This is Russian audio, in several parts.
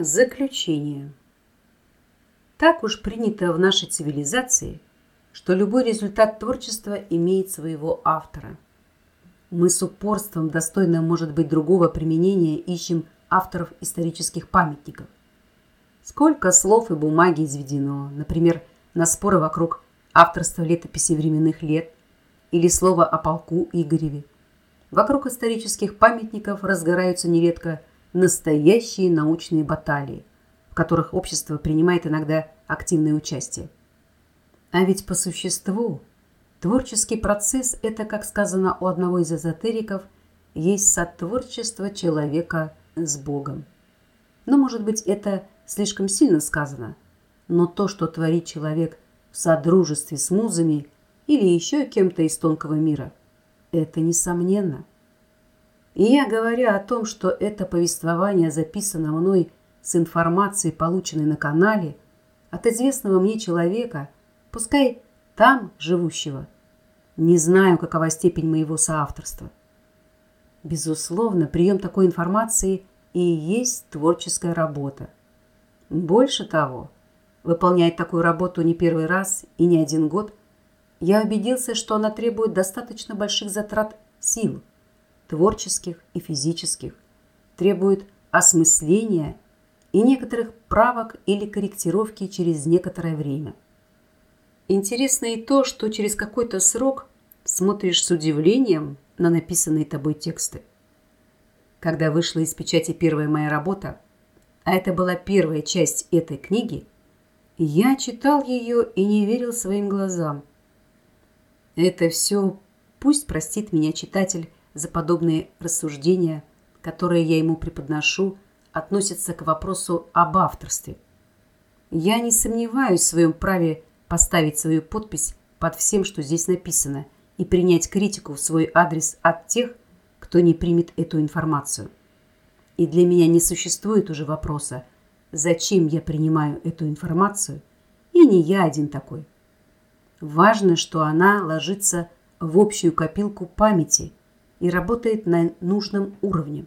Заключение. Так уж принято в нашей цивилизации, что любой результат творчества имеет своего автора. Мы с упорством, достойным, может быть, другого применения, ищем авторов исторических памятников. Сколько слов и бумаги изведено, например, на споры вокруг авторства летописи временных лет или слова о полку Игореве. Вокруг исторических памятников разгораются нередко настоящие научные баталии, в которых общество принимает иногда активное участие. А ведь по существу творческий процесс – это, как сказано у одного из эзотериков, есть сотворчество человека с Богом. Но, может быть, это слишком сильно сказано, но то, что творит человек в содружестве с музами или еще кем-то из тонкого мира, это несомненно. И я говорю о том, что это повествование записано мной с информацией, полученной на канале, от известного мне человека, пускай там живущего, не знаю, какова степень моего соавторства. Безусловно, прием такой информации и есть творческая работа. Больше того, выполняя такую работу не первый раз и не один год, я убедился, что она требует достаточно больших затрат сил, творческих и физических, требует осмысления и некоторых правок или корректировки через некоторое время. Интересно и то, что через какой-то срок смотришь с удивлением на написанные тобой тексты. Когда вышла из печати первая моя работа, а это была первая часть этой книги, я читал ее и не верил своим глазам. Это все, пусть простит меня читатель за подобные рассуждения, которые я ему преподношу, относятся к вопросу об авторстве. Я не сомневаюсь в своем праве поставить свою подпись под всем, что здесь написано, и принять критику в свой адрес от тех, кто не примет эту информацию. И для меня не существует уже вопроса, зачем я принимаю эту информацию, и не я один такой. Важно, что она ложится в общую копилку памяти и работает на нужном уровне.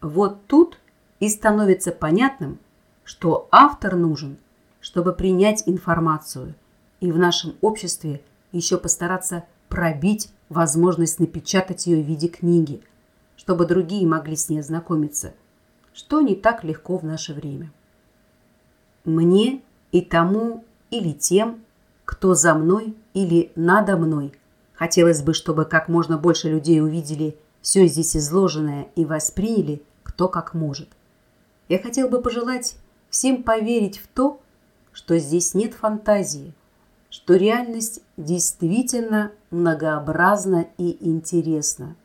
Вот тут и становится понятным, что автор нужен, чтобы принять информацию и в нашем обществе еще постараться пробить возможность напечатать ее в виде книги, чтобы другие могли с ней ознакомиться, что не так легко в наше время. Мне и тому или тем, кто за мной или надо мной. Хотелось бы, чтобы как можно больше людей увидели все здесь изложенное и восприняли кто как может. Я хотел бы пожелать всем поверить в то, что здесь нет фантазии, что реальность действительно многообразна и интересна.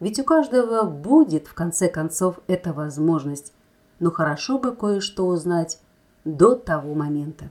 Ведь у каждого будет, в конце концов, эта возможность, но хорошо бы кое-что узнать до того момента.